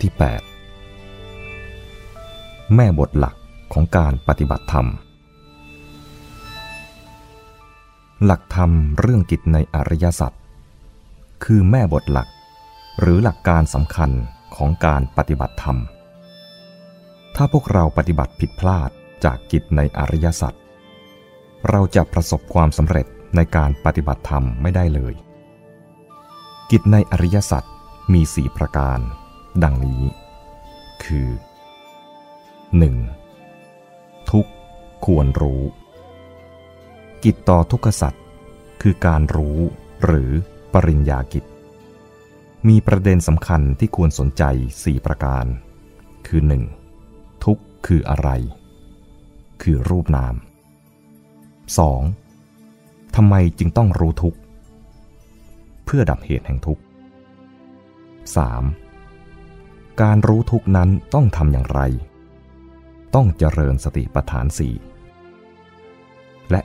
ที่ 8 แม่บทหลักของการปฏิบัติธรรม หลักธรรมเรื่องกิจในอริยสัจคือแม่บทหลัก หรือหลักการสำคัญของการปฏิบัติธรรม ถ้าพวกเราปฏิบัติผิดพลาดจากกิจในอริยสัจเราจะประสบความสำเร็จในการปฏิบัติธรรมไม่ได้เลย กิจในอริยสัจมีสี่ประการ ดังนี้ คือ 1. ทุกควรรู้ กิจต่อทุกขสัจคือการรู้หรือปริญญากิจ มีประเด็นสำคัญที่ควรสนใจสี่ประการ คือ 1. ทุกคืออะไร คือรูปนาม 2. ทำไมจึงต้องรู้ทุกเพื่อดับเหตุแห่งทุกข์ 3. การรู้ทุกนั้นต้องทำอย่างไร ต้องเจริญสติปัฏฐานสี่และ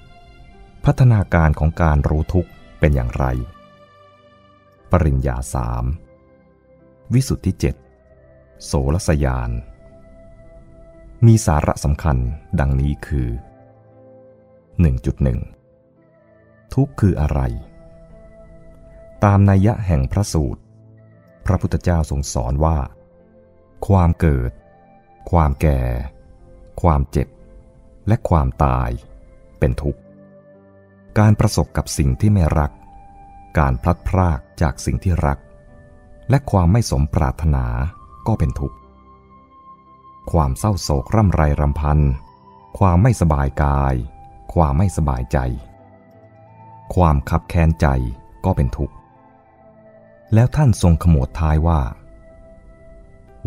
4. พัฒนาการของการรู้ทุกเป็นอย่างไร ปริญญาสามวิสุทธิเจ็ดโสรสยาน มีสาระสำคัญดังนี้คือ 1.1 ทุกคืออะไร ตามนัยยะแห่งพระสูตร พระพุทธเจ้าทรงสอนว่า ความเกิด ความแก่ ความเจ็บ และความตายเป็นทุกข์ การประสบกับสิ่งที่ไม่รัก การพลัดพรากจากสิ่งที่รัก และความไม่สมปรารถนาก็เป็นทุกข์ ความเศร้าโศกร่ำไรรำพัน ความไม่สบายกาย ความไม่สบายใจ ความคับแค้นใจก็เป็นทุกข์ แล้วท่านทรงขมวดท้ายว่า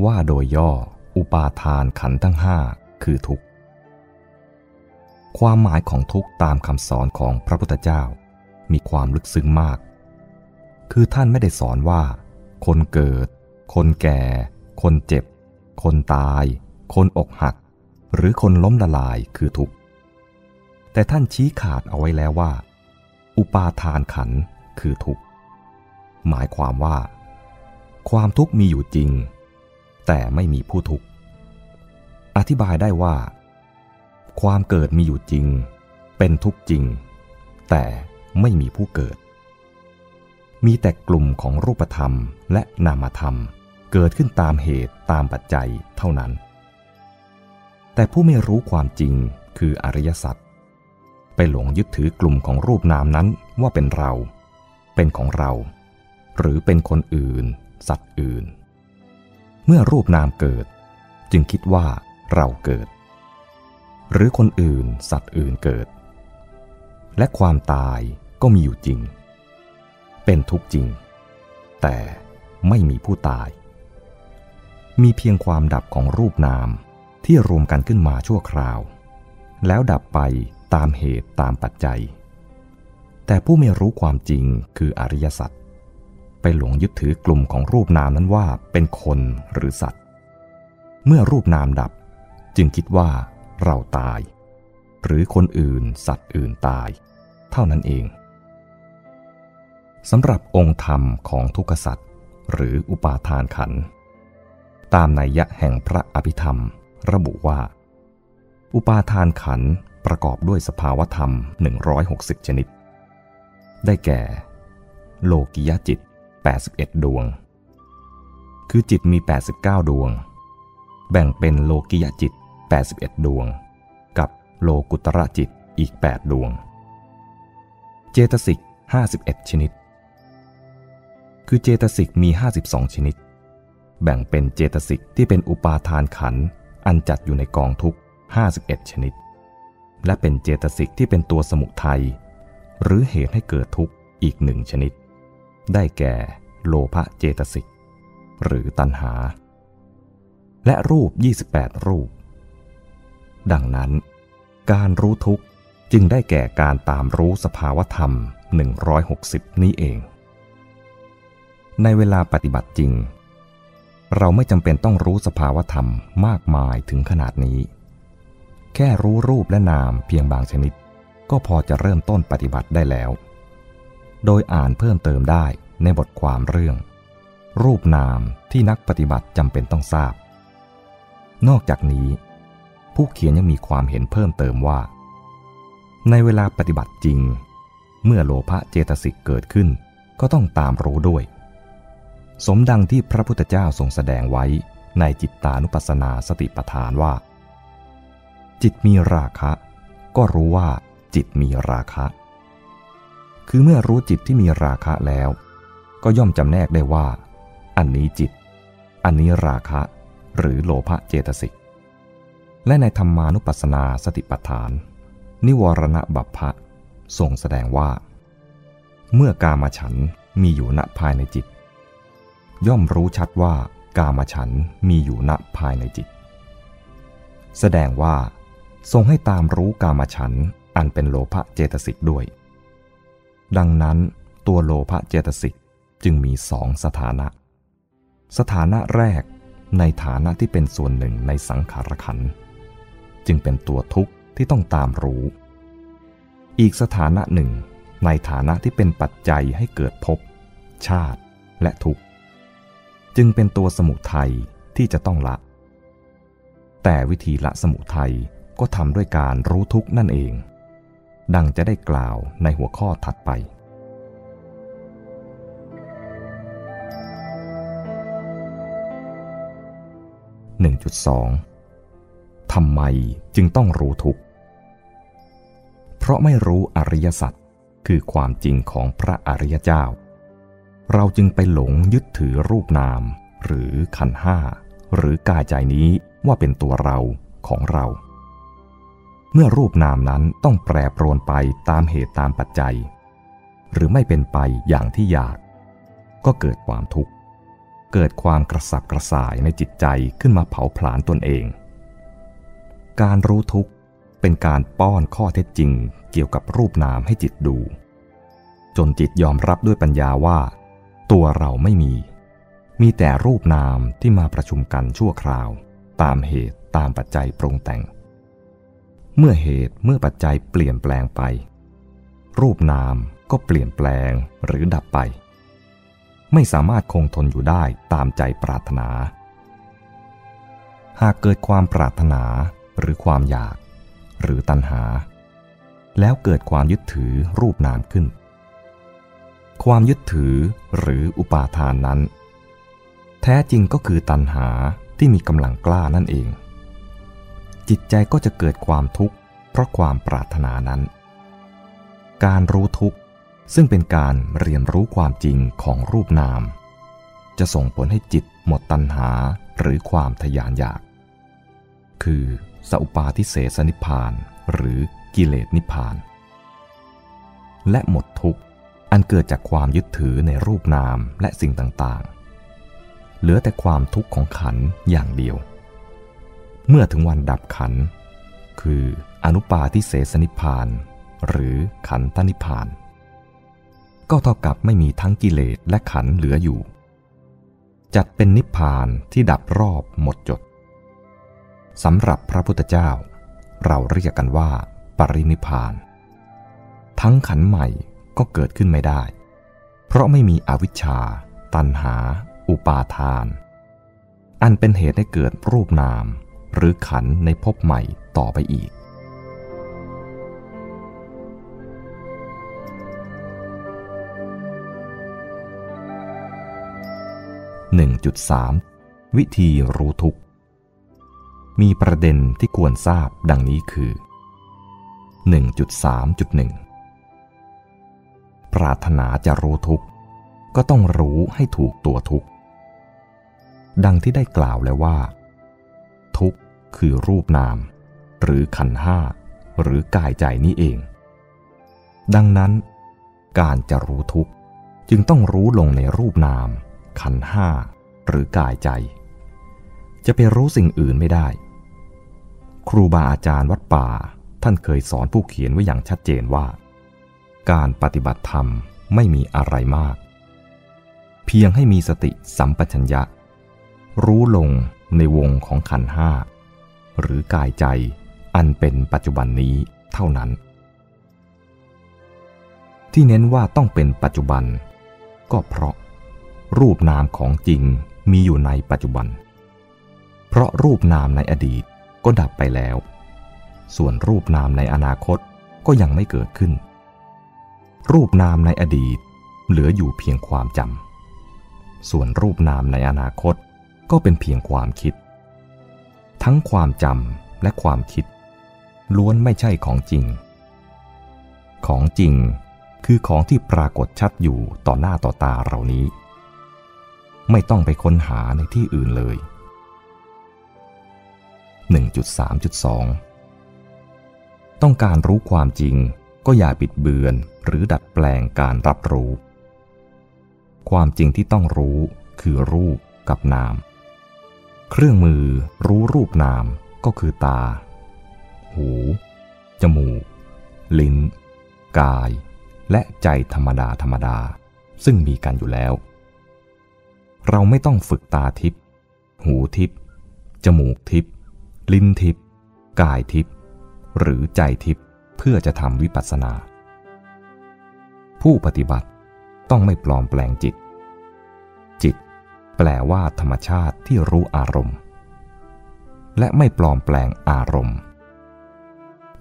ว่าโดยย่ออุปาทานขันทั้งห้าคือทุกข์ ความหมายของทุกข์ตามคำสอนของพระพุทธเจ้า มีความลึกซึ้งมาก คือท่านไม่ได้สอนว่า คนเกิด คนแก่ คนเจ็บ คนตาย คนอกหัก หรือคนล้มละลายคือทุกข์ แต่ท่านชี้ขาดเอาไว้แล้วว่า อุปาทานขันคือทุกข์ หมายความว่า ความทุกข์มีอยู่จริง แต่ไม่มีผู้ทุกข์ อธิบายได้ว่า ความเกิดมีอยู่จริง เป็นทุกข์จริง แต่ไม่มีผู้เกิด มีแต่กลุ่มของรูปธรรมและนามธรรม เกิดขึ้นตามเหตุตามปัจจัยเท่านั้น แต่ผู้ไม่รู้ความจริงคืออริยสัจไปหลงยึดถือกลุ่มของรูปนามนั้นว่าเป็นเรา เป็นของเรา หรือเป็นคนอื่น สัตว์อื่น เมื่อรูปนามเกิด จึงคิดว่าเราเกิด หรือคนอื่น สัตว์อื่นเกิด และความตายก็มีอยู่จริง เป็นทุกจริง แต่ไม่มีผู้ตาย มีเพียงความดับของรูปนามที่รวมกันขึ้นมาชั่วคราว แล้วดับไปตามเหตุตามปัจจัย แต่ผู้ไม่รู้ความจริงคืออริยสัจ ไปหลงยึดถือกลุ่มของรูปนามนั้นว่าเป็นคนหรือสัตว์ เมื่อรูปนามดับ จึงคิดว่าเราตาย หรือคนอื่นสัตว์อื่นตาย เท่านั้นเองสำหรับองค์ธรรมของทุกขสัตว์หรืออุปาทานขัน ตามนัยยะแห่งพระอภิธรรม ระบุว่า อุปาทานขันประกอบด้วยสภาวธรรม 160 ชนิด ได้แก่ โลกิยจิต 81 ดวง คือจิตมี 89 ดวง แบ่งเป็นโลกิยจิต 81 ดวง กับโลกุตระจิตอีก 8 ดวง เจตสิก 51 ชนิด คือเจตสิกมี 52 ชนิด แบ่งเป็นเจตสิกที่เป็นอุปาทานขัน อันจัดอยู่ในกองทุก 51 ชนิด และเป็นเจตสิกที่เป็นตัวสมุทัยหรือเหตุให้เกิดทุกข์อีกหนึ่งชนิด ได้แก่โลภะเจตสิก หรือตัณหา และรูป 28 รูป ดังนั้น การรู้ทุกข์จึงได้แก่การตามรู้สภาวธรรม 160 นี้เอง ในเวลาปฏิบัติจริง เราไม่จำเป็นต้องรู้สภาวธรรมมากมายถึงขนาดนี้ แค่รู้รูปและนามเพียงบางชนิด ก็พอจะเริ่มต้นปฏิบัติได้แล้ว โดยอ่านเพิ่มเติมได้ในบทความเรื่อง รูปนามที่นักปฏิบัติจำเป็นต้องทราบ นอกจากนี้ ผู้เขียนยังมีความเห็นเพิ่มเติมว่า ในเวลาปฏิบัติจริง เมื่อโลภะเจตสิกเกิดขึ้น ก็ต้องตามรู้ด้วย สมดังที่พระพุทธเจ้าทรงแสดงไว้ในจิตตานุปัสสนาสติปัฏฐานว่า จิตมีราคะ ก็รู้ว่าจิตมีราคะ คือเมื่อรู้จิตที่มีราคะแล้ว ก็ย่อมจำแนกได้ว่า อันนี้จิต อันนี้ราคะ หรือโลภะเจตสิก และในธรรมานุปัสสนาสติปัฏฐาน นิวรณบัพพะทรงแสดงว่า เมื่อกามฉันมีอยู่ณภายในจิต ย่อมรู้ชัดว่ากามฉันมีอยู่ณภายในจิต แสดงว่า ทรงให้ตามรู้กามฉันอันเป็นโลภะเจตสิกด้วย ดังนั้นตัวโลภะเจตสิกจึงมีสองสถานะ สถานะแรกในฐานะที่เป็นส่วนหนึ่งในสังขารขัน จึงเป็นตัวทุกข์ที่ต้องตามรู้ อีกสถานะหนึ่ง ในฐานะที่เป็นปัจจัยให้เกิดภพชาติและทุกข์จึงเป็นตัวสมุทัยที่จะต้องละ แต่วิธีละสมุทัยก็ทำด้วยการรู้ทุกข์นั่นเอง ดังจะได้กล่าวในหัวข้อถัดไป1.2ทำไมจึงต้องรู้ทุกเพราะไม่รู้อริยสัจคือความจริงของพระอริยเจ้า เราจึงไปหลงยึดถือรูปนาม หรือขันห้า หรือกายใจนี้ว่าเป็นตัวเราของเรา เมื่อรูปนามนั้นต้องแปรปรวนไปตามเหตุตามปัจจัย หรือไม่เป็นไปอย่างที่อยาก ก็เกิดความทุกข์ เกิดความกระสับกระส่ายในจิตใจขึ้นมาเผาผลาญตนเอง การรู้ทุกข์เป็นการป้อนข้อเท็จจริงเกี่ยวกับรูปนามให้จิตดู จนจิตยอมรับด้วยปัญญาว่า ตัวเราไม่มี มีแต่รูปนามที่มาประชุมกันชั่วคราว ตามเหตุตามปัจจัยปรุงแต่ง เมื่อเหตุเมื่อปัจจัยเปลี่ยนแปลงไป รูปนามก็เปลี่ยนแปลงหรือดับไป ไม่สามารถคงทนอยู่ได้ตามใจปรารถนา หากเกิดความปรารถนาหรือความอยาก หรือตัณหา แล้วเกิดความยึดถือรูปนามขึ้น ความยึดถือหรืออุปาทานนั้น แท้จริงก็คือตัณหาที่มีกำลังกล้านั่นเอง จิตใจก็จะเกิดความทุกข์ เพราะความปรารถนานั้น การรู้ทุกข์ซึ่งเป็นการเรียนรู้ความจริงของรูปนาม จะส่งผลให้จิตหมดตัณหาหรือความทยานอยาก คือสัพปาทิเสสนิพานหรือกิเลสนิพาน และหมดทุกข์อันเกิดจากความยึดถือในรูปนามและสิ่งต่างๆ เหลือแต่ความทุกข์ของขันอย่างเดียว เมื่อถึงวันดับขัน คืออนุปาทิเสสนิพาน หรือขันตนิพาน ก็เท่ากับไม่มีทั้งกิเลสและขันเหลืออยู่ จัดเป็นนิพพานที่ดับรอบหมดจดสำหรับพระพุทธเจ้า เราเรียกกันว่า ปรินิพานทั้งขันใหม่ก็เกิดขึ้นไม่ได้ เพราะไม่มีอวิชชา ตันหา อุปาทาน อันเป็นเหตุให้เกิดรูปนาม หรือขันในภพใหม่ต่อไปอีก 1.3 วิธีรู้ทุกข์ มีประเด็นที่ควรทราบดังนี้คือ 1.3.1 ปรารถนาจะรู้ทุกข์ ก็ต้องรู้ให้ถูกตัวทุกข์ ดังที่ได้กล่าวแล้วว่า คือรูปนาม หรือขันห้า หรือกายใจนี้เอง ดังนั้นการจะรู้ทุกข์จึงต้องรู้ลงในรูปนาม ขันห้า หรือกายใจ จะไปรู้สิ่งอื่นไม่ได้ ครูบาอาจารย์วัดป่าท่านเคยสอนผู้เขียนไว้อย่างชัดเจนว่า การปฏิบัติธรรมไม่มีอะไรมาก เพียงให้มีสติสัมปชัญญะ รู้ลงในวงของขันห้า หรือกายใจอันเป็นปัจจุบันนี้เท่านั้น ที่เน้นว่าต้องเป็นปัจจุบัน ก็เพราะ รูปนามของจริงมีอยู่ในปัจจุบัน เพราะรูปนามในอดีตก็ดับไปแล้ว ส่วนรูปนามในอนาคตก็ยังไม่เกิดขึ้น รูปนามในอดีตเหลืออยู่เพียงความจำส่วนรูปนามในอนาคตก็เป็นเพียงความคิด ทั้งความจำและความคิด ล้วนไม่ใช่ของจริง ของจริงคือของที่ปรากฏชัดอยู่ต่อหน้าต่อตาเรานี้ ไม่ต้องไปค้นหาในที่อื่นเลย 1.3.2 ต้องการรู้ความจริงก็อย่าปิดเบือนหรือดัดแปลงการรับรู้ ความจริงที่ต้องรู้คือรูปกับนาม เครื่องมือรู้รูปนามก็คือตา หู จมูก ลิ้น กาย และใจธรรมดาธรรมดา ซึ่งมีกันอยู่แล้ว เราไม่ต้องฝึกตาทิพย์หูทิพย์จมูกทิพย์ลิ้นทิพย์กายทิพย์หรือใจทิพย์เพื่อจะทำวิปัสสนา ผู้ปฏิบัติต้องไม่ปลอมแปลงจิตจิต แปลว่าธรรมชาติที่รู้อารมณ์ และไม่ปลอมแปลงอารมณ์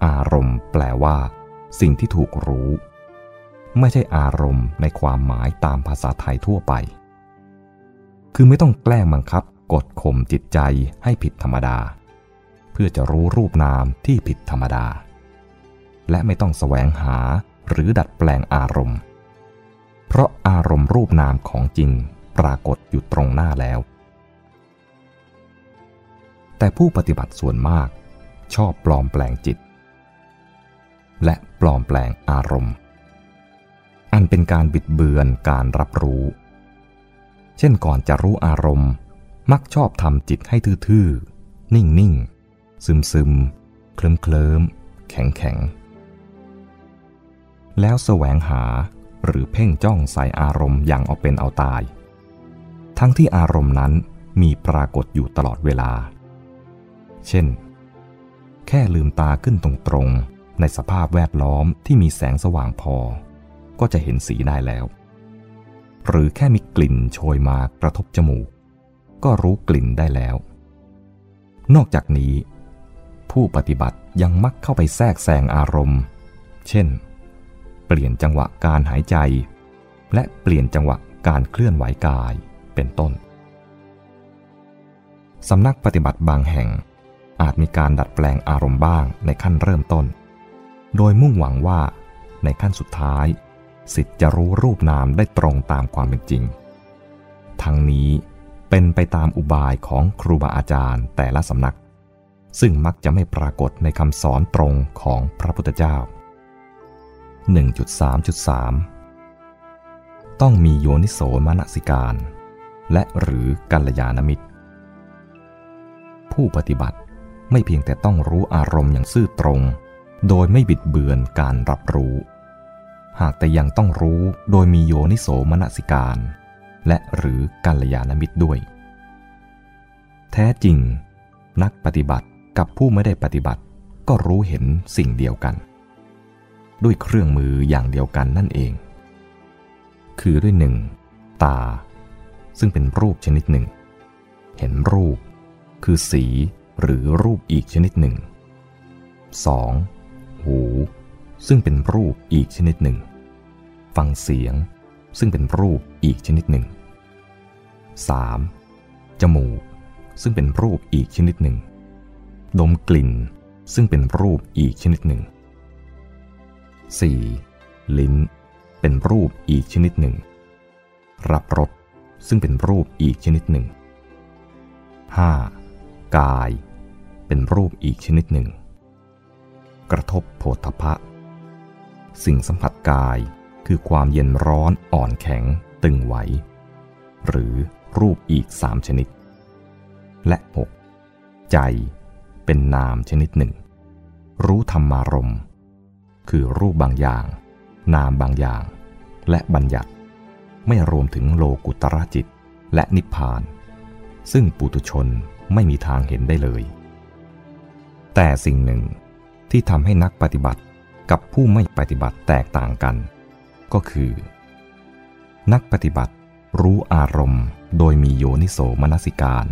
อารมณ์ แปลว่า สิ่งที่ถูกรู้ ไม่ใช่อารมณ์ในความหมายตามภาษาไทยทั่วไป คือไม่ต้องแกล้งบังคับกดข่มจิตใจให้ผิดธรรมดา เพื่อจะรู้รูปนามที่ผิดธรรมดา และไม่ต้องแสวงหาหรือดัดแปลงอารมณ์ เพราะอารมณ์รูปนามของจริง ปรากฏอยู่ตรงหน้าแล้ว แต่ผู้ปฏิบัติส่วนมากชอบปลอมแปลงจิต และปลอมแปลงอารมณ์ อันเป็นการบิดเบือนการรับรู้ เช่นก่อนจะรู้อารมณ์มักชอบทำจิตให้ทื่อๆ นิ่งๆ ซึมๆ เคลิ้มเคลิมแข็งแข็งแล้วแสวงหาหรือเพ่งจ้องใส่อารมณ์อย่างเอาเป็นเอาตาย ทั้งที่อารมณ์นั้นมีปรากฏอยู่ตลอดเวลา เช่น แค่ลืมตาขึ้นตรงๆ ในสภาพแวดล้อมที่มีแสงสว่างพอ ก็จะเห็นสีได้แล้ว หรือแค่มีกลิ่นโชยมากระทบจมูก ก็รู้กลิ่นได้แล้ว นอกจากนี้ ผู้ปฏิบัติยังมักเข้าไปแทรกแซงอารมณ์ เช่น เปลี่ยนจังหวะการหายใจ และเปลี่ยนจังหวะการเคลื่อนไหวกาย เป็นต้น สำนักปฏิบัติบางแห่งอาจมีการดัดแปลงอารมณ์บ้างในขั้นเริ่มต้น โดยมุ่งหวังว่าในขั้นสุดท้ายสิทธิ์จะรู้รูปนามได้ตรงตามความเป็นจริง ทั้งนี้เป็นไปตามอุบายของครูบาอาจารย์แต่ละสำนัก ซึ่งมักจะไม่ปรากฏในคำสอนตรงของพระพุทธเจ้า 1.3.3 ต้องมีโยนิโสมนสิการ และหรือกัลยาณมิตร ผู้ปฏิบัติไม่เพียงแต่ต้องรู้อารมณ์อย่างซื่อตรง โดยไม่บิดเบือนการรับรู้ หากแต่ยังต้องรู้โดยมีโยนิโสมนสิการ และหรือกัลยาณมิตรด้วย แท้จริง นักปฏิบัติกับผู้ไม่ได้ปฏิบัติก็รู้เห็นสิ่งเดียวกัน ด้วยเครื่องมืออย่างเดียวกันนั่นเอง คือด้วยหนึ่งตา ซึ่งเป็นรูปชนิดหนึ่ง เห็นรูป คือสีหรือรูปอีกชนิดหนึ่ง 2. หู ซึ่งเป็นรูปอีกชนิดหนึ่ง ฟังเสียง ซึ่งเป็นรูปอีกชนิดหนึ่ง 3. จมูก ซึ่งเป็นรูปอีกชนิดหนึ่ง ดมกลิ่น ซึ่งเป็นรูปอีกชนิดหนึ่ง 4. ลิ้น เป็นรูปอีกชนิดหนึ่ง รับรส ซึ่งเป็นรูปอีกชนิดหนึ่ง 5. กาย เป็นรูปอีกชนิดหนึ่ง กระทบโผฏฐะสิ่งสัมผัสกายคือความเย็นร้อนอ่อนแข็งตึงไหว หรือรูปอีกสามชนิด และ 6. ใจ เป็นนามชนิดหนึ่ง รู้ธรรมารม คือรูปบางอย่าง นามบางอย่าง และบัญญัติ ไม่รวมถึงโลกุตระจิตและนิพพาน ซึ่งปุตุชนไม่มีทางเห็นได้เลย แต่สิ่งหนึ่งที่ทำให้นักปฏิบัติกับผู้ไม่ปฏิบัติแตกต่างกัน ก็คือ นักปฏิบัติรู้อารมณ์โดยมีโยนิโสมนสิการ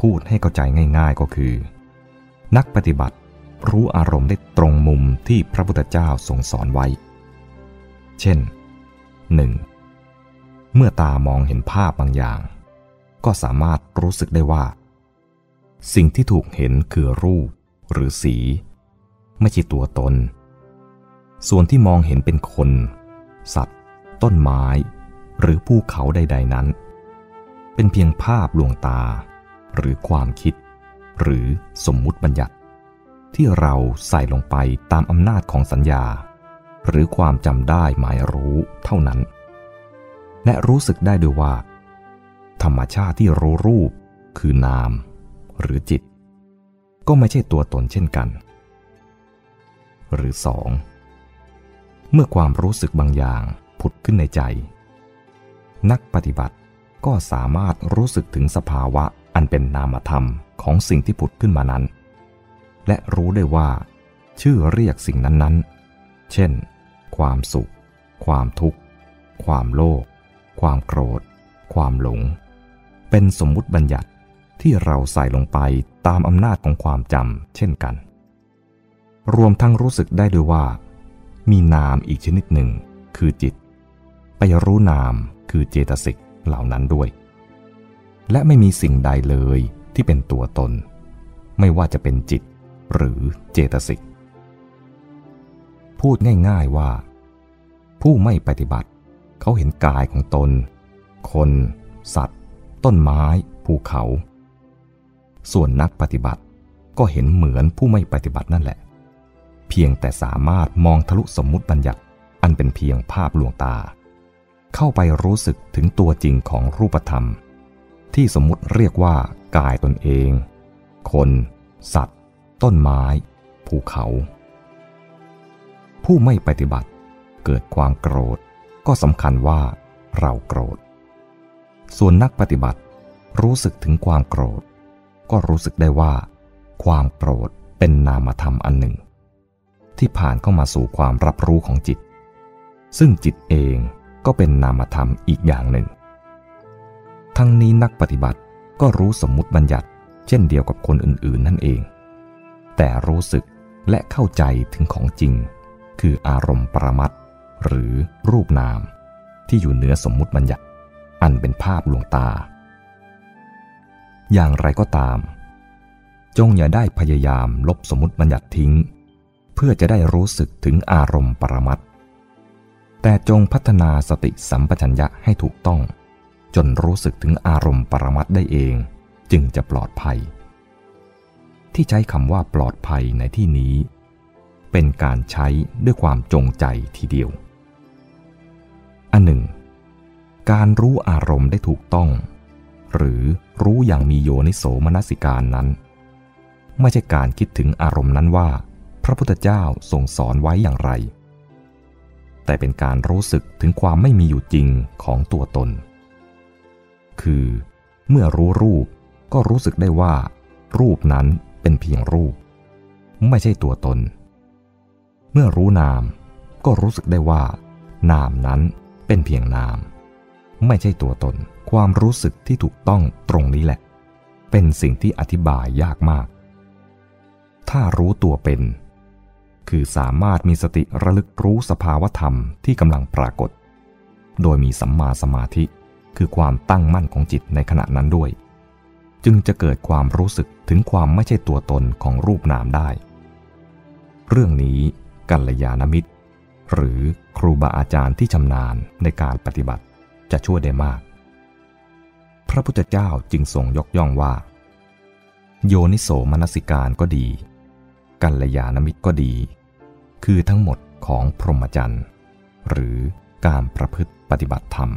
พูดให้เข้าใจง่าย ๆก็คือ นักปฏิบัติรู้อารมณ์ได้ตรงมุมที่พระพุทธเจ้าทรงสอนไว้ เช่น 1. เมื่อตามองเห็นภาพบางอย่าง ก็สามารถรู้สึกได้ว่า สิ่งที่ถูกเห็นคือรูปหรือสี ไม่ใช่ตัวตน ส่วนที่มองเห็นเป็นคน สัตว์ ต้นไม้ หรือภูเขาใด ๆนั้น เป็นเพียงภาพลวงตา หรือความคิด หรือสมมุติบัญญัติ ที่เราใส่ลงไปตามอำนาจของสัญญา หรือความจำได้หมายรู้เท่านั้น และรู้สึกได้ด้วยว่า ธรรมชาติที่รู้รูปคือนาม หรือจิต ก็ไม่ใช่ตัวตนเช่นกัน หรือสองเมื่อความรู้สึกบางอย่างผุดขึ้นในใจ นักปฏิบัติก็สามารถรู้สึกถึงสภาวะอันเป็นนามธรรมของสิ่งที่ผุดขึ้นมานั้น และรู้ได้ว่า ชื่อเรียกสิ่งนั้นๆ เช่น ความสุข ความทุกข์ ความโลภ ความโกรธ ความหลง เป็นสมมุติบัญญัติที่เราใส่ลงไปตามอำนาจของความจำเช่นกัน รวมทั้งรู้สึกได้ด้วยว่า มีนามอีกชนิดหนึ่ง คือจิต ไปรู้นามคือเจตสิกเหล่านั้นด้วย และไม่มีสิ่งใดเลยที่เป็นตัวตน ไม่ว่าจะเป็นจิตหรือเจตสิก พูดง่ายๆว่า ผู้ไม่ปฏิบัติ เขาเห็นกายของตน คน สัตว์ ต้นไม้ ภูเขา ส่วนนักปฏิบัติก็เห็นเหมือนผู้ไม่ปฏิบัตินั่นแหละ เพียงแต่สามารถมองทะลุสมมุติบัญญัติ อันเป็นเพียงภาพลวงตา เข้าไปรู้สึกถึงตัวจริงของรูปธรรม ที่สมมุติเรียกว่ากายตนเอง คน สัตว์ ต้นไม้ ภูเขา ผู้ไม่ปฏิบัติเกิดความโกรธ ก็สำคัญว่าเราโกรธ ส่วนนักปฏิบัติรู้สึกถึงความโกรธ ก็รู้สึกได้ว่า ความโกรธเป็นนามธรรมอันหนึ่ง ที่ผ่านเข้ามาสู่ความรับรู้ของจิต ซึ่งจิตเองก็เป็นนามธรรมอีกอย่างหนึ่ง ทั้งนี้นักปฏิบัติก็รู้สมมุติบัญญัติ เช่นเดียวกับคนอื่นๆ นั่นเอง แต่รู้สึกและเข้าใจถึงของจริง คืออารมณ์ประมัตถ์ หรือรูปนาม ที่อยู่เหนือสมมุติบัญญัติ อันเป็นภาพลวงตา อย่างไรก็ตาม จงอย่าได้พยายามลบสมมติบัญญัติทิ้ง เพื่อจะได้รู้สึกถึงอารมณ์ปรมัตถ์แต่จงพัฒนาสติสัมปชัญญะให้ถูกต้อง จนรู้สึกถึงอารมณ์ปรมัตถ์ได้เอง จึงจะปลอดภัย ที่ใช้คำว่าปลอดภัยในที่นี้เป็นการใช้ด้วยความจงใจทีเดียว อันหนึ่ง การรู้อารมณ์ได้ถูกต้อง หรือรู้อย่างมีโยนิโสมนสิการนั้น ไม่ใช่การคิดถึงอารมณ์นั้นว่า พระพุทธเจ้าทรงสอนไว้อย่างไร แต่เป็นการรู้สึกถึงความไม่มีอยู่จริงของตัวตน คือ เมื่อรู้รูปก็รู้สึกได้ว่า รูปนั้นเป็นเพียงรูป ไม่ใช่ตัวตน เมื่อรู้นามก็รู้สึกได้ว่า นามนั้น เป็นเพียงนาม ไม่ใช่ตัวตน ความรู้สึกที่ถูกต้องตรงนี้แหละ เป็นสิ่งที่อธิบายยากมาก ถ้ารู้ตัวเป็น คือสามารถมีสติระลึกรู้สภาวธรรมที่กำลังปรากฏ โดยมีสัมมาสมาธิ คือความตั้งมั่นของจิตในขณะนั้นด้วย จึงจะเกิดความรู้สึกถึงความไม่ใช่ตัวตนของรูปนามได้ เรื่องนี้กัลยาณมิตร หรือครูบาอาจารย์ที่ชำนาญในการปฏิบัติจะช่วยได้มาก พระพุทธเจ้าจึงทรงยกย่องว่า โยนิโสมนสิการก็ดี กัลยาณมิตรก็ดี คือทั้งหมดของพรหมจรรย์ หรือการประพฤติปฏิบัติธรรม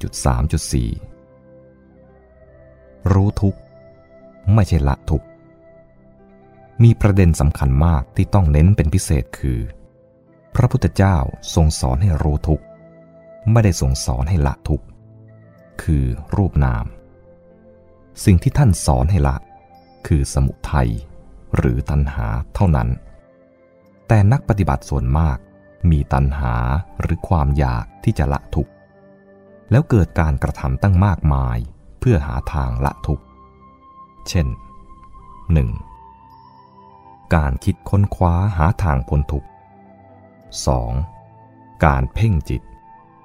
1.3.4 รู้ทุกข์ไม่ใช่ละทุกข์มีประเด็นสำคัญมากที่ต้องเน้นเป็นพิเศษคือ พระพุทธเจ้าทรงสอนให้รู้ทุกข์ไม่ได้ทรงสอนให้ละทุกข์คือรูปนาม สิ่งที่ท่านสอนให้ละ คือสมุทัยหรือตัณหาเท่านั้น แต่นักปฏิบัติส่วนมากมีตัณหาหรือความอยากที่จะละทุกข์ แล้วเกิดการกระทำตั้งมากมายเพื่อหาทางละทุกข์ เช่น 1. การคิดค้นคว้าหาทางพ้นทุกข์ 2. การเพ่งจิต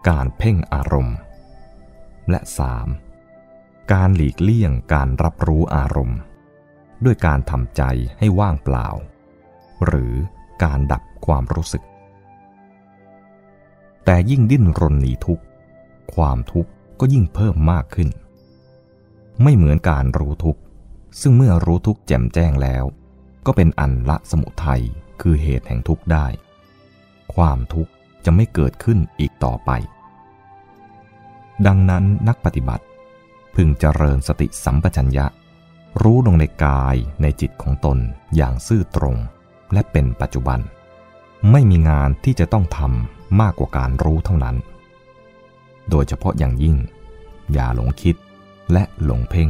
การเพ่งอารมณ์ และ 3. การหลีกเลี่ยงการรับรู้อารมณ์ ด้วยการทำใจให้ว่างเปล่า หรือการดับความรู้สึก แต่ยิ่งดิ้นรนหนีทุกข์ ความทุกข์ก็ยิ่งเพิ่มมากขึ้น ไม่เหมือนการรู้ทุกข์ ซึ่งเมื่อรู้ทุกข์แจ่มแจ้งแล้ว ก็เป็นอันละสมุทัยคือเหตุแห่งทุกข์ได้ ความทุกข์จะไม่เกิดขึ้นอีกต่อไป ดังนั้นนักปฏิบัติ พึงเจริญสติสัมปชัญญะ รู้ลงในกายในจิตของตนอย่างซื่อตรง และเป็นปัจจุบัน ไม่มีงานที่จะต้องทำมากกว่าการรู้เท่านั้น โดยเฉพาะอย่างยิ่ง อย่าหลงคิดและหลงเพ่ง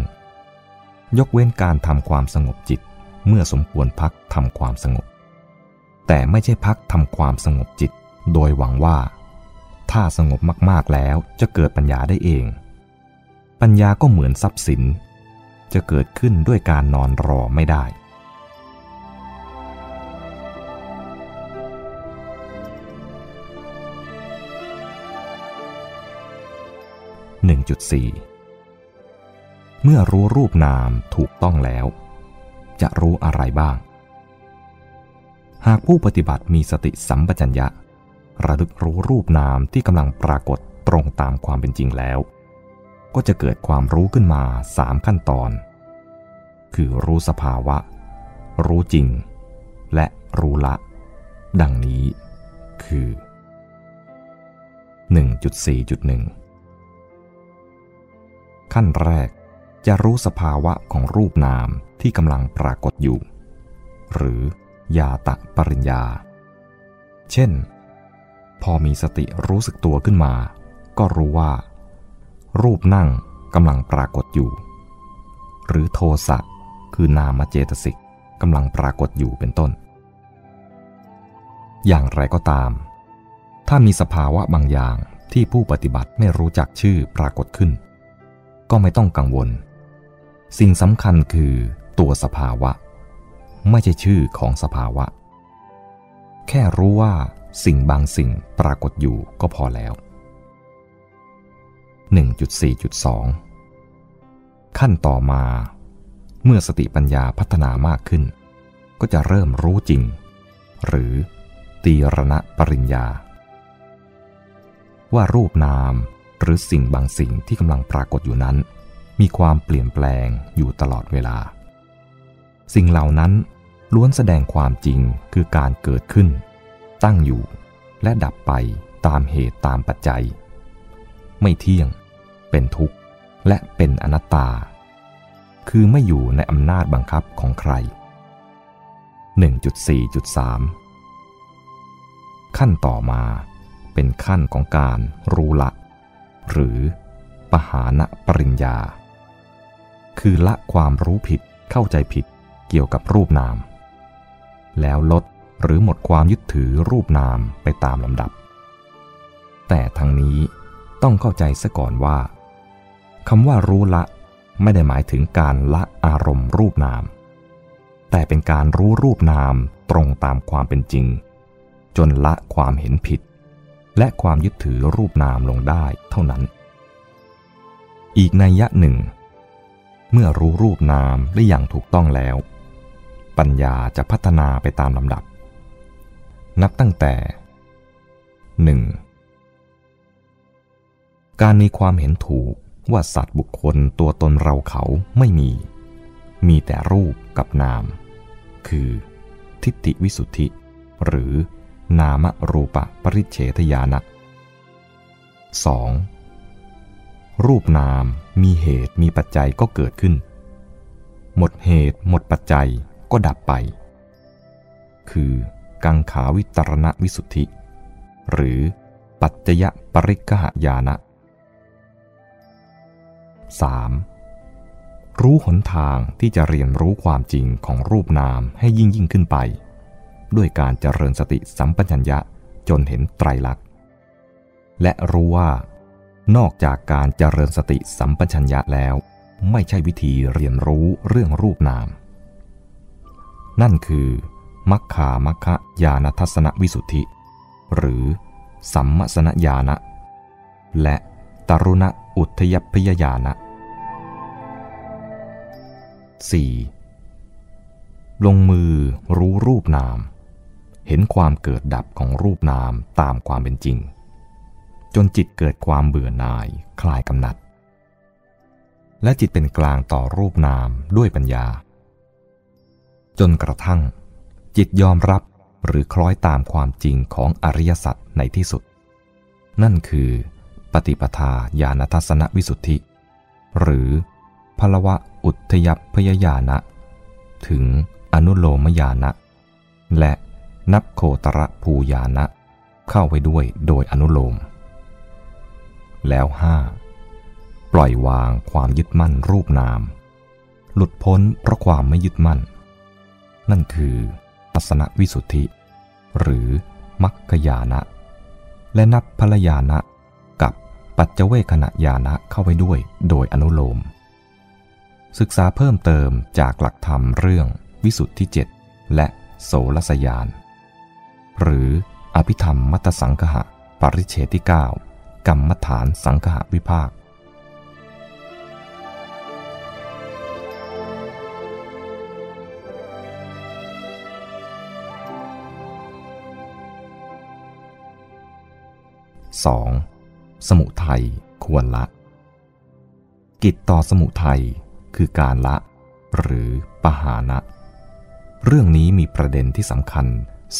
ยกเว้นการทำความสงบจิตเมื่อสมควรพักทำความสงบ แต่ไม่ใช่พักทำความสงบจิต โดยหวังว่า ถ้าสงบมากๆแล้วจะเกิดปัญญาได้เอง ปัญญาก็เหมือนทรัพย์สิน จะเกิดขึ้นด้วยการนอนรอไม่ได้ 1.4 เมื่อรู้รูปนามถูกต้องแล้ว จะรู้อะไรบ้าง หากผู้ปฏิบัติมีสติสัมปชัญญะ ระลึกรู้รูปนามที่กำลังปรากฏตรงตามความเป็นจริงแล้ว ก็จะเกิดความรู้ขึ้นมาสามขั้นตอน คือรู้สภาวะ รู้จริง และรู้ละ ดังนี้คือ 1.4.1 ขั้นแรก จะรู้สภาวะของรูปนามที่กำลังปรากฏอยู่ หรือยาตะปริญญา เช่น พอมีสติรู้สึกตัวขึ้นมา ก็รู้ว่า รูปนั่งกำลังปรากฏอยู่ หรือโทสะคือนามเจตสิกกำลังปรากฏอยู่เป็นต้น อย่างไรก็ตาม ถ้ามีสภาวะบางอย่างที่ผู้ปฏิบัติไม่รู้จักชื่อปรากฏขึ้น ก็ไม่ต้องกังวล สิ่งสำคัญคือตัวสภาวะ ไม่ใช่ชื่อของสภาวะ แค่รู้ว่าสิ่งบางสิ่งปรากฏอยู่ก็พอแล้ว 1.4.2 ขั้นต่อมา เมื่อสติปัญญาพัฒนามากขึ้น ก็จะเริ่มรู้จริง หรือตีรณะปริญญา ว่ารูปนาม หรือสิ่งบางสิ่งที่กำลังปรากฏอยู่นั้น มีความเปลี่ยนแปลงอยู่ตลอดเวลา สิ่งเหล่านั้นล้วนแสดงความจริงคือการเกิดขึ้น ตั้งอยู่ และดับไปตามเหตุตามปัจจัย ไม่เที่ยง เป็นทุกข์ และเป็นอนัตตา คือไม่อยู่ในอำนาจบังคับของใคร 1.4.3 ขั้นต่อมาเป็นขั้นของการรู้ละ หรือปหานะปริญญา คือละความรู้ผิดเข้าใจผิดเกี่ยวกับรูปนาม แล้วลดหรือหมดความยึดถือรูปนามไปตามลำดับ แต่ทั้งนี้ต้องเข้าใจซะก่อนว่าคำว่ารู้ละไม่ได้หมายถึงการละอารมณ์รูปนาม แต่เป็นการรู้รูปนามตรงตามความเป็นจริง จนละความเห็นผิด และความยึดถือรูปนามลงได้เท่านั้น อีกในยะหนึ่ง เมื่อรู้รูปนามได้อย่างถูกต้องแล้ว ปัญญาจะพัฒนาไปตามลำดับ นับตั้งแต่ 1. การมีความเห็นถูกว่าสัตว์บุคคลตัวตนเราเขาไม่มี มีแต่รูปกับนาม คือ ทิฏฐิวิสุทธิ หรือ นามรูปะปริเฉทญาณะ 2. รูปนามมีเหตุมีปัจจัยก็เกิดขึ้น หมดเหตุหมดปัจจัยก็ดับไป คือ กังขาวิตรณวิสุทธิ หรือปัจจยปริกหญาณะ 3. รู้หนทางที่จะเรียนรู้ความจริงของรูปนามให้ยิ่งยิ่งขึ้นไป ด้วยการเจริญสติสัมปชัญญะจนเห็นไตรลักษณ์ และรู้ว่า นอกจากการเจริญสติสัมปชัญญะแล้ว ไม่ใช่วิธีเรียนรู้เรื่องรูปนาม นั่นคือมัคคามัคคญาณทัศนวิสุทธิ หรือสัมมสนญาณะและตรุณอุทยพยญาณะ 4. ลงมือรู้รูปนาม เห็นความเกิดดับของรูปนามตามความเป็นจริง จนจิตเกิดความเบื่อหน่ายคลายกำหนัด และจิตเป็นกลางต่อรูปนามด้วยปัญญา จนกระทั่ง จิตยอมรับหรือคล้อยตามความจริงของอริยสัจในที่สุด นั่นคือ ปฏิปทาญาณทัศนวิสุทธิ หรือพลวะอุทยพยญาณะถึงอนุโลมญาณะและ นับโคตรภูญาณะเข้าไปด้วยโดยอนุโลม แล้วห้าปล่อยวางความยึดมั่นรูปนาม หลุดพ้นเพราะความไม่ยึดมั่น นั่นคือทัศนวิสุทธิ หรือมัคคยานะ และนับพลยานะกับปัจเจเวขณะยานะเข้าไปด้วยโดยอนุโลม ศึกษาเพิ่มเติมจากหลักธรรมเรื่องวิสุทธิเจ็ดและโสรสยาน หรืออภิธรรมมัตสังคหะปริเฉที่ 9 กรรมฐานสังคหวิภาค 2. สมุทัยควรละ กิจต่อสมุทัยคือการละ หรือปหานะ เรื่องนี้มีประเด็นที่สำคัญ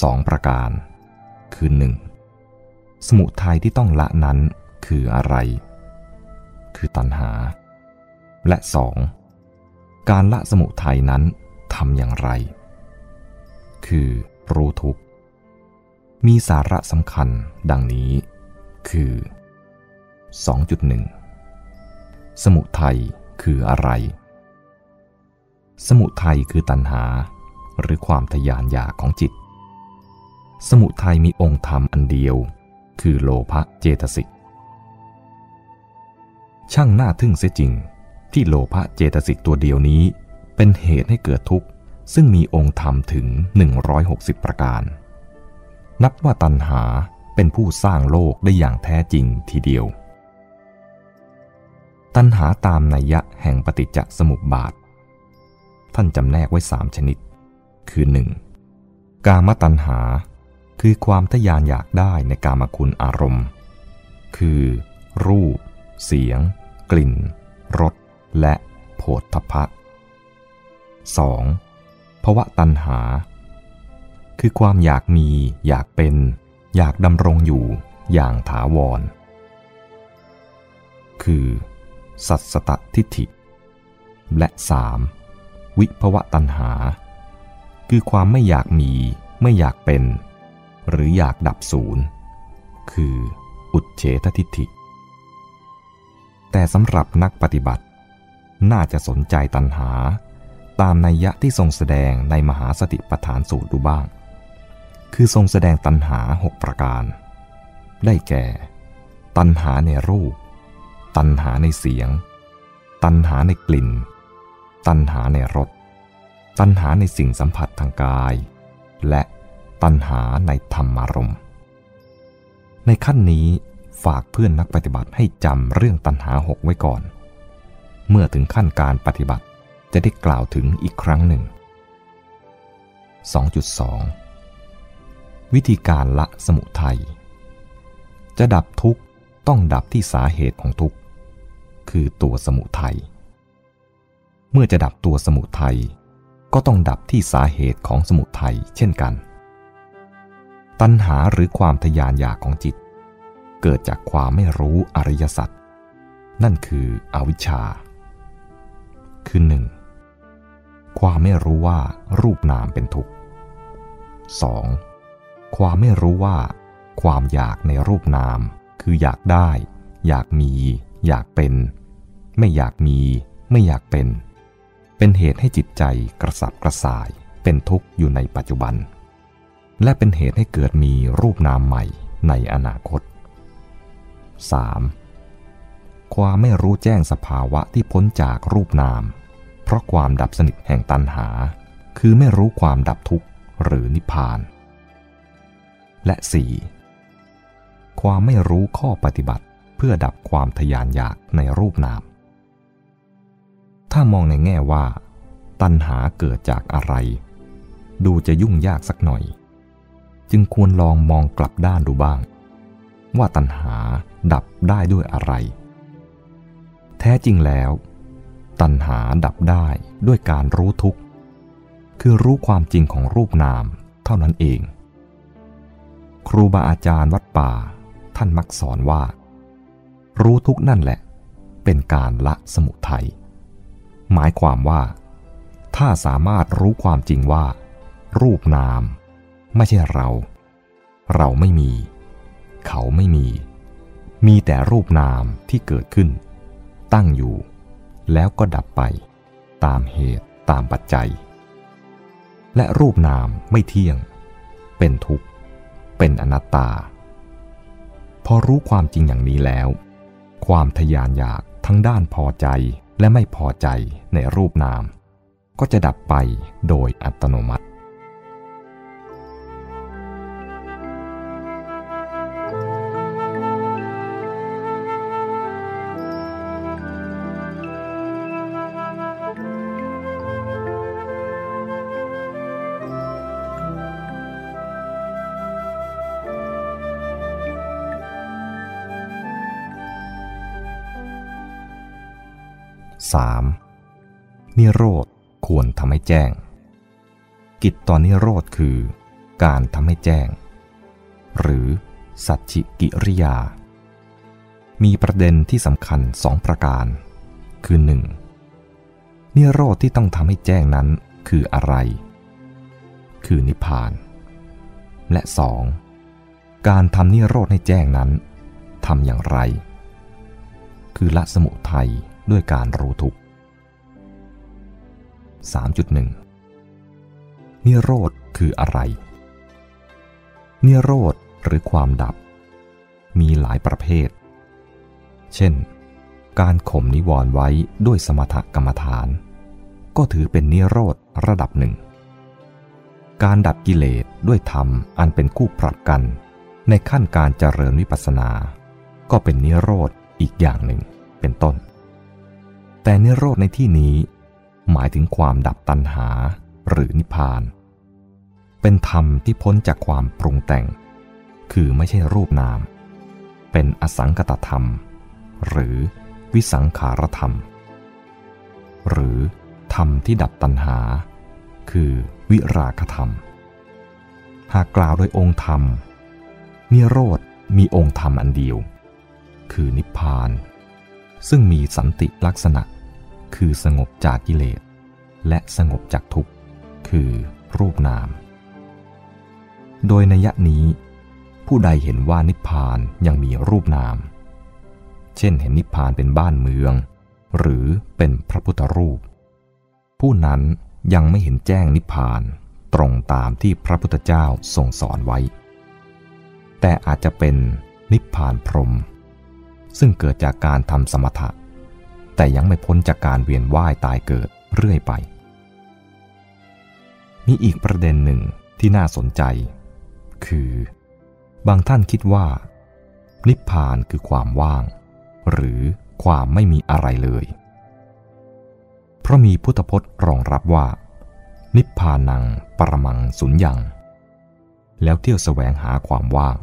สองประการ คือ 1. สมุทัยที่ต้องละนั้นคืออะไร คือตัณหา และ 2. การละสมุทัยนั้นทำอย่างไร คือรู้ทุกมีสาระสำคัญดังนี้ คือ 2.1 สมุทัยคืออะไร สมุทัยคือตัณหา หรือความทยานอยากของจิต สมุทัยมีองค์ธรรมอันเดียว คือโลภะเจตสิก ช่างน่าทึ่งเสียจริง ที่โลภะเจตสิกตัวเดียวนี้ เป็นเหตุให้เกิดทุกข์ ซึ่งมีองค์ธรรมถึง 160 ประการ นับว่าตัณหาเป็นผู้สร้างโลกได้อย่างแท้จริงทีเดียว ตัณหาตามนัยยะแห่งปฏิจจสมุปบาท ท่านจำแนกไว้สามชนิด คือ 1. กามตัณหา คือความทยานอยากได้ในกามคุณอารมณ์ คือ รูป เสียง กลิ่น รส และโผฏฐพะ 2. ภวะตัณหา คือความอยากมี อยากเป็น อยากดำรงอยู่อย่างถาวร คือ สัตสตทิฏฐิ และ 3. วิภวะตัณหา คือความไม่อยากมี ไม่อยากเป็น หรืออยากดับศูนย์คืออุดเฉททิฏฐิ แต่สำหรับนักปฏิบัติ น่าจะสนใจตัณหา ตามนัยยะที่ทรงแสดงในมหาสติปัฏฐานสูตรดูบ้าง คือทรงแสดงตัณหาหกประการ ได้แก่ ตัณหาในรูป ตัณหาในเสียง ตัณหาในกลิ่น ตัณหาในรสตัณหาในสิ่งสัมผัสทางกาย และ ตัณหาในธรรมารมณ์ ในขั้นนี้ฝากเพื่อนนักปฏิบัติให้จำเรื่องตัณหาหกไว้ก่อน เมื่อถึงขั้นการปฏิบัติจะได้กล่าวถึงอีกครั้งหนึ่ง 2.2 วิธีการละสมุทัย จะดับทุกข์ต้องดับที่สาเหตุของทุกข์ คือตัวสมุทัย เมื่อจะดับตัวสมุทัยก็ต้องดับที่สาเหตุของสมุทัยเช่นกัน ตัณหาหรือความทยานอยากของจิต เกิดจากความไม่รู้อริยสัจนั่นคืออวิชชา คือหนึ่งความไม่รู้ว่ารูปนามเป็นทุกข์ 2. ความไม่รู้ว่า ความอยากในรูปนาม คืออยากได้ อยากมี อยากเป็น ไม่อยากมี ไม่อยากเป็น เป็นเหตุให้จิตใจกระสับกระส่ายเป็นทุกข์อยู่ในปัจจุบัน และเป็นเหตุให้เกิดมีรูปนามใหม่ในอนาคต 3. ความไม่รู้แจ้งสภาวะที่พ้นจากรูปนาม เพราะความดับสนิทแห่งตัณหา คือไม่รู้ความดับทุกข์หรือนิพพาน และ 4. ความไม่รู้ข้อปฏิบัติเพื่อดับความทยานอยากในรูปนาม ถ้ามองในแง่ว่า ตัณหาเกิดจากอะไร ดูจะยุ่งยากสักหน่อย จึงควรลองมองกลับด้านดูบ้าง ว่าตัณหาดับได้ด้วยอะไร แท้จริงแล้ว ตัณหาดับได้ด้วยการรู้ทุกข์ คือรู้ความจริงของรูปนามเท่านั้นเอง ครูบาอาจารย์วัดป่าท่านมักสอนว่า รู้ทุกนั่นแหละ เป็นการละสมุทัยหมายความว่า ถ้าสามารถรู้ความจริงว่า รูปนาม ไม่ใช่เรา เราไม่มี เขาไม่มี มีแต่รูปนามที่เกิดขึ้น ตั้งอยู่ แล้วก็ดับไป ตามเหตุตามปัจจัย และรูปนามไม่เที่ยง เป็นทุกข์ เป็นอนัตตา พอรู้ความจริงอย่างนี้แล้ว ความทยานอยากทั้งด้านพอใจและไม่พอใจในรูปนาม ก็จะดับไปโดยอัตโนมัติ 3. นิโรธควรทำให้แจ้ง กิจตอนนิโรธคือการทำให้แจ้ง หรือสัจฉิกิริยา มีประเด็นที่สำคัญสองประการ คือ 1. นิโรธที่ต้องทำให้แจ้งนั้นคืออะไร คือนิพพาน และ 2. การทำนิโรธให้แจ้งนั้นทำอย่างไร คือละสมุทัย ด้วยการรู้ทุกข์ 3.1 นิโรธคืออะไร นิโรธหรือความดับ มีหลายประเภท เช่น การข่มนิวรณ์ไว้ด้วยสมถกรรมฐาน ก็ถือเป็นนิโรธระดับหนึ่ง การดับกิเลสด้วยธรรมอันเป็นคู่ปรับกัน ในขั้นการเจริญวิปัสสนา ก็เป็นนิโรธอีกอย่างหนึ่งเป็นต้น แต่นิโรธในที่นี้ หมายถึงความดับตัณหาหรือนิพพาน เป็นธรรมที่พ้นจากความปรุงแต่ง คือไม่ใช่รูปนาม เป็นอสังกตธรรม หรือวิสังขารธรรม หรือธรรมที่ดับตัณหา คือวิราคธรรม หากกล่าวโดยองค์ธรรม นิโรธมีองค์ธรรมอันเดียว คือนิพพาน ซึ่งมีสันติลักษณะ คือสงบจากกิเลส และสงบจากทุกข์ คือรูปนาม โดยนัยนี้ ผู้ใดเห็นว่านิพพานยังมีรูปนาม เช่นเห็นนิพพานเป็นบ้านเมือง หรือเป็นพระพุทธรูป ผู้นั้นยังไม่เห็นแจ้งนิพพานตรงตามที่พระพุทธเจ้าทรงสอนไว้ แต่อาจจะเป็นนิพพานพรหมซึ่งเกิดจากการทำสมถะ แต่ยังไม่พ้นจากการเวียนว่ายตายเกิดเรื่อยไป มีอีกประเด็นหนึ่งที่น่าสนใจ คือ บางท่านคิดว่า นิพพานคือความว่าง หรือความไม่มีอะไรเลย เพราะมีพุทธพจน์รองรับว่า นิพพานังปรมังสุญญัง แล้วเที่ยวแสวงหาความว่าง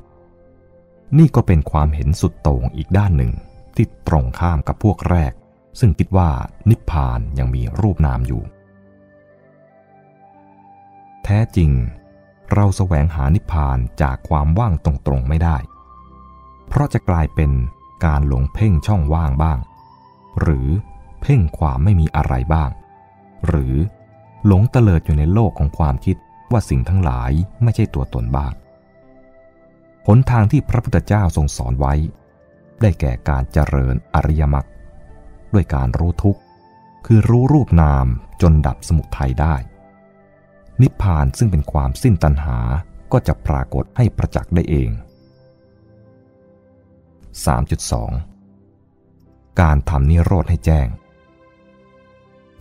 นี่ก็เป็นความเห็นสุดโต่งอีกด้านหนึ่งที่ตรงข้ามกับพวกแรก ซึ่งคิดว่านิพพานยังมีรูปนามอยู่ แท้จริง เราแสวงหานิพพานจากความว่างตรงๆไม่ได้ เพราะจะกลายเป็นการหลงเพ่งช่องว่างบ้าง หรือเพ่งความไม่มีอะไรบ้าง หรือหลงเตลิดอยู่ในโลกของความคิดว่าสิ่งทั้งหลายไม่ใช่ตัวตนบ้างหนทางที่พระพุทธเจ้าทรงสอนไว้ ได้แก่การเจริญอริยมรรค ด้วยการรู้ทุกข์คือรู้รูปนามจนดับสมุทัยได้ นิพพานซึ่งเป็นความสิ้นตัณหาก็จะปรากฏให้ประจักษ์ได้เอง 3.2 การทำนิโรธให้แจ้ง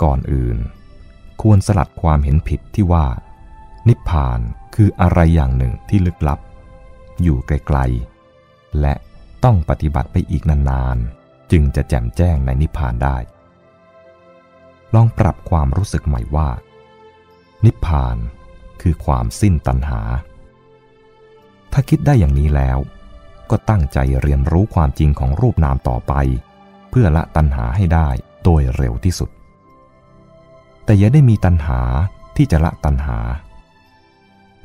ก่อนอื่น ควรสลัดความเห็นผิดที่ว่า นิพพานคืออะไรอย่างหนึ่งที่ลึกลับ อยู่ไกลๆ และต้องปฏิบัติไปอีกนานๆ จึงจะแจ่มแจ้งในนิพพานได้ ลองปรับความรู้สึกใหม่ว่า นิพพานคือความสิ้นตัณหา ถ้าคิดได้อย่างนี้แล้ว ก็ตั้งใจเรียนรู้ความจริงของรูปนามต่อไป เพื่อละตัณหาให้ได้โดยเร็วที่สุด แต่อย่าได้มีตัณหาที่จะละตัณหา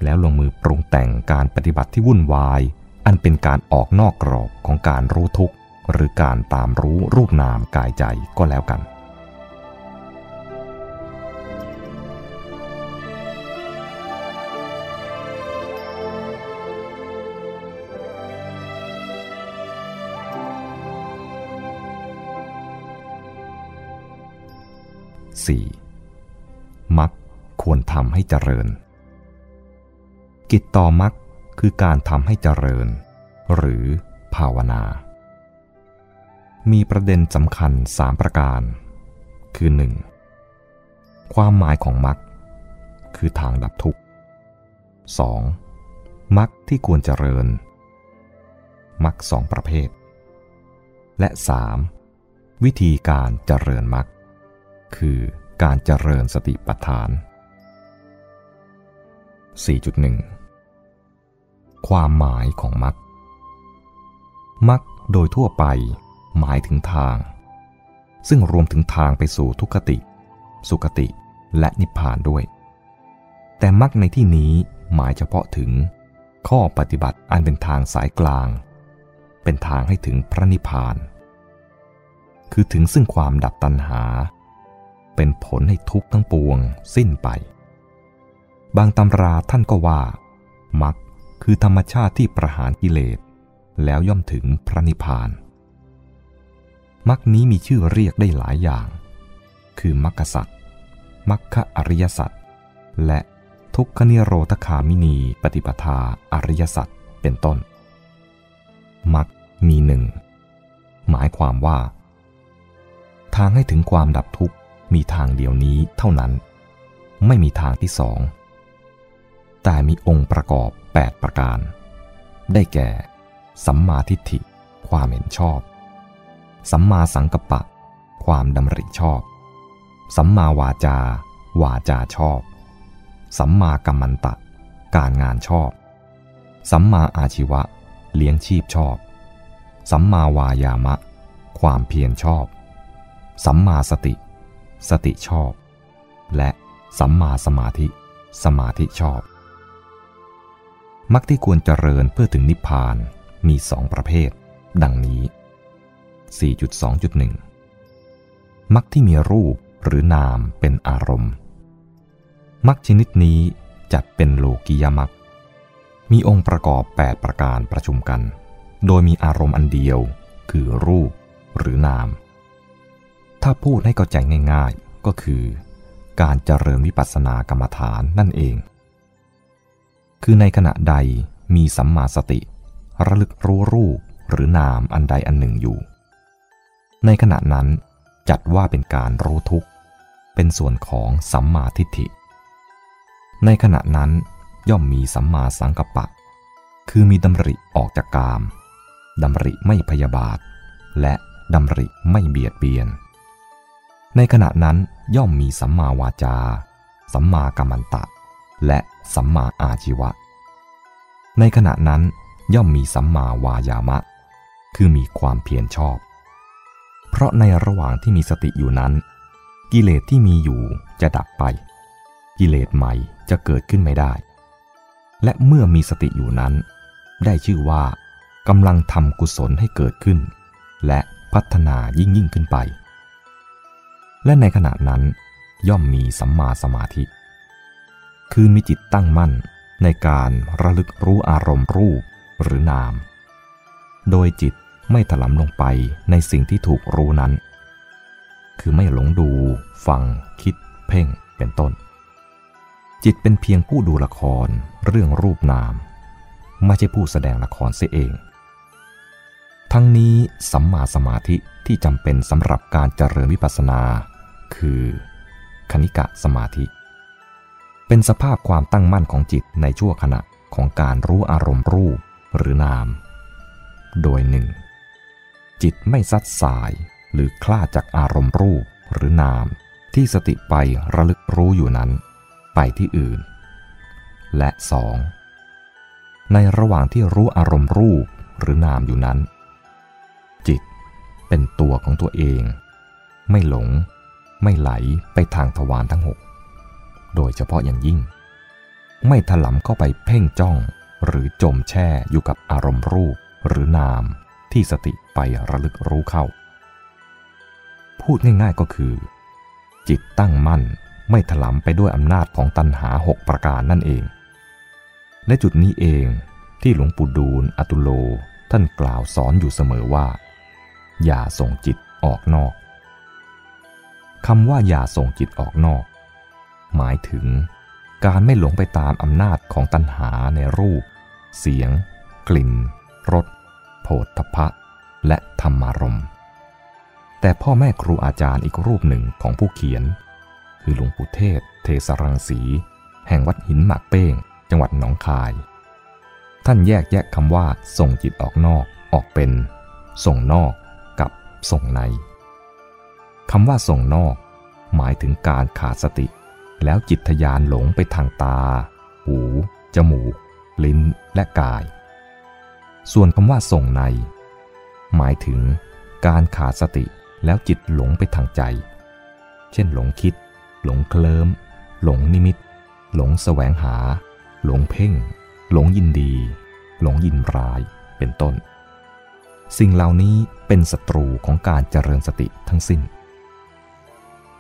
แล้วลงมือปรุงแต่งการปฏิบัติที่วุ่นวาย อันเป็นการออกนอกกรอบของการรู้ทุกข์ หรือการตามรู้รูปนามกายใจก็แล้วกัน 4. มักควรทำให้เจริญ กิจต่อมักคือการทำให้เจริญ หรือภาวนา มีประเด็นสำคัญสามประการ คือ 1. ความหมายของมักคือทางดับทุกข์ 2. มักที่ควรเจริญมักสองประเภท และ 3. วิธีการเจริญมักคือการเจริญสติปัฏฐาน 4.1 ความหมายของมรรคมรรคโดยทั่วไป หมายถึงทาง ซึ่งรวมถึงทางไปสู่ทุกขติ สุขติและนิพพานด้วย แต่มรรคในที่นี้หมายเฉพาะถึง ข้อปฏิบัติอันเป็นทางสายกลาง เป็นทางให้ถึงพระนิพพาน คือถึงซึ่งความดับตัณหา เป็นผลให้ทุกข์ทั้งปวงสิ้นไป บางตำราท่านก็ว่ามักคือธรรมชาติที่ประหารกิเลส แล้วย่อมถึงพระนิพพาน มักนี้มีชื่อเรียกได้หลายอย่าง คือมักกสัตมักคะอริยสัตและทุกขนิโรธคามินีปฏิปทาอริยสัตเป็นต้น มักมีหนึ่ง หมายความว่า ทางให้ถึงความดับทุกข์มีทางเดียวนี้เท่านั้น ไม่มีทางที่สอง แต่มีองค์ประกอบ 8 ประการ ได้แก่ สัมมาทิฏฐิ ความเห็นชอบ สัมมาสังกัปปะ ความดำริชอบ สัมมาวาจา วาจาชอบ สัมมากัมมันตะ การงานชอบ สัมมาอาชีวะ เลี้ยงชีพชอบ สัมมาวายามะ ความเพียรชอบ สัมมาสติ สติชอบ และสัมมาสมาธิ สมาธิชอบมักที่ควรเจริญเพื่อถึงนิพพานมีสองประเภท ดังนี้ 4.2.1 มักที่มีรูปหรือนามเป็นอารมณ์ มักชนิดนี้จัดเป็นโลกิยมักมีองค์ประกอบ 8 ประการประชุมกัน โดยมีอารมณ์อันเดียว คือรูปหรือนาม ถ้าพูดให้เข้าใจง่าย ๆ ก็คือ การเจริญวิปัสสนากรรมฐานนั่นเอง คือในขณะใดมีสัมมาสติ ระลึกรู้รูปหรือนามอันใดอันหนึ่งอยู่ ในขณะนั้นจัดว่าเป็นการรู้ทุกข์ เป็นส่วนของสัมมาทิฏฐิ ในขณะนั้นย่อมมีสัมมาสังกัปปะ คือมีดำริออกจากกามดำริไม่พยาบาท และดำริไม่เบียดเบียน ในขณะนั้นย่อมมีสัมมาวาจา สัมมากัมมันตะ และสัมมาอาชีวะ ในขณะนั้นย่อมมีสัมมาวายามะ คือมีความเพียรชอบ เพราะในระหว่างที่มีสติอยู่นั้น กิเลสที่มีอยู่จะดับไป กิเลสใหม่จะเกิดขึ้นไม่ได้ และเมื่อมีสติอยู่นั้น ได้ชื่อว่ากำลังทำกุศลให้เกิดขึ้น และพัฒนายิ่งยิ่งขึ้นไป และในขณะนั้นย่อมมีสัมมาสมาธิ คือมีจิตตั้งมั่นในการระลึกรู้อารมณ์รูปหรือนาม โดยจิต ไม่ถลำลงไปในสิ่งที่ถูกรู้นั้น คือไม่หลงดู ฟัง คิด เพ่งเป็นต้น จิตเป็นเพียงผู้ดูละคร เรื่องรูปนาม ไม่ใช่ผู้แสดงละครเสียเอง ทั้งนี้สัมมาสมาธิที่จำเป็นสำหรับการเจริญวิปัสสนา คือคณิกะสมาธิ เป็นสภาพความตั้งมั่นของจิตในชั่วขณะของการรู้อารมณ์รูปหรือนาม โดยหนึ่ง จิตไม่ซัดสาย หรือคลาดจากอารมณ์รูปหรือนาม ที่สติไประลึกรู้อยู่นั้น ไปที่อื่น และสองในระหว่างที่รู้อารมณ์รูปหรือนามอยู่นั้น จิตเป็นตัวของตัวเอง ไม่หลง ไม่ไหลไปทางทวารทั้งหกโดยเฉพาะอย่างยิ่ง ไม่ถลำเข้าไปเพ่งจ้องหรือจมแช่อยู่กับอารมณ์รูปหรือนามที่สติ ไประลึกรู้เข้า พูดง่ายๆก็คือ จิตตั้งมั่นไม่ถลำไปด้วยอำนาจของตัณหาหกประการนั่นเอง และจุดนี้เองที่หลวงปู่ดูลอตุโลท่านกล่าวสอนอยู่เสมอว่า อย่าส่งจิตออกนอกคำว่าอย่าส่งจิตออกนอก หมายถึงการไม่หลงไปตามอำนาจของตัณหาในรูป เสียง กลิ่นรสโผฏฐพะ และธรรมารมแต่พ่อแม่ครูอาจารย์อีกรูปหนึ่งของผู้เขียน คือหลวงปู่เทศ เทสรังสี แห่งวัดหินหมากเป้ง จังหวัดหนองคาย ท่านแยกแยะคำว่า ส่งจิตออกนอกออกเป็น ส่งนอกกับส่งในคำว่าส่งนอก หมายถึงการขาดสติ แล้วจิตทยานหลงไปทางตา หู จมูก ลิ้นและกาย ส่วนคำว่าส่งใน หมายถึงการขาดสติแล้วจิตหลงไปทางใจ เช่นหลงคิด หลงเคลิมหลงนิมิต หลงแสวงหา หลงเพ่ง หลงยินดี หลงยินร้าย เป็นต้น สิ่งเหล่านี้เป็นศัตรูของการเจริญสติทั้งสิ้น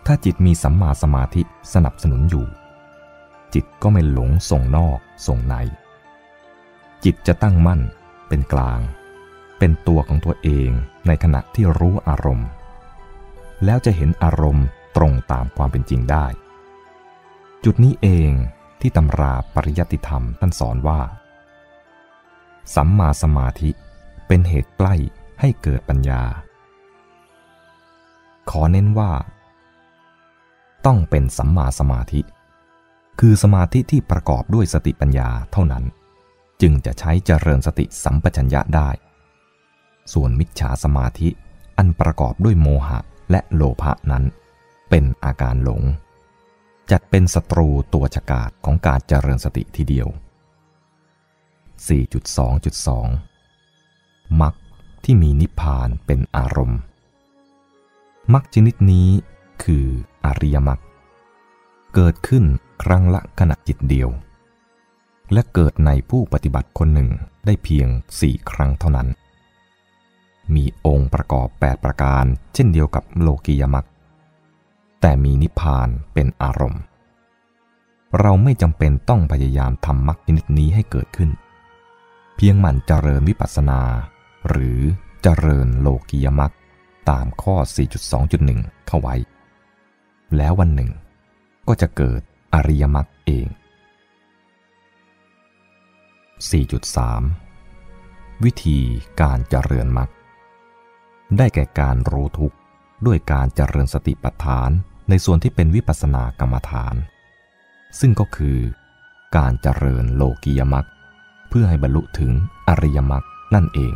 ถ้าจิตมีสัมมาสมาธิสนับสนุนอยู่ จิตก็ไม่หลงส่งนอกส่งใน จิตจะตั้งมั่นเป็นกลาง เป็นตัวของตัวเองในขณะที่รู้อารมณ์ แล้วจะเห็นอารมณ์ตรงตามความเป็นจริงได้ จุดนี้เองที่ตำราปริยัติธรรมท่านสอนว่า สัมมาสมาธิเป็นเหตุใกล้ให้เกิดปัญญา ขอเน้นว่า ต้องเป็นสัมมาสมาธิ คือสมาธิที่ประกอบด้วยสติปัญญาเท่านั้น จึงจะใช้เจริญสติสัมปชัญญะได้ ส่วนมิจฉาสมาธิอันประกอบด้วยโมหะและโลภะนั้น เป็นอาการหลง จัดเป็นศัตรูตัวฉกาจของการเจริญสติทีเดียว 4.2.2 มักที่มีนิพพานเป็นอารมณ์ มักชนิดนี้คืออริยมักเกิดขึ้นครั้งละขณะจิตเดียว และเกิดในผู้ปฏิบัติคนหนึ่งได้เพียงสี่ครั้งเท่านั้น มีองค์ประกอบ 8 ประการ เช่นเดียวกับโลกียมักแต่มีนิพพานเป็นอารมณ์ เราไม่จำเป็นต้องพยายามทำมรรคชนิดนี้ให้เกิดขึ้น เพียงหมั่นเจริญวิปัสสนา หรือเจริญโลกียมักตามข้อ 4.2.1 เข้าไว้ แล้ววันหนึ่ง ก็จะเกิดอริยมรรคเอง 4.3 วิธีการเจริญมรรค ได้แก่การรู้ทุกข์ด้วยการเจริญสติปัฏฐานในส่วนที่เป็นวิปัสสนากรรมฐาน ซึ่งก็คือ การเจริญโลกียมรรคเพื่อให้บรรลุถึงอริยมรรคนั่นเอง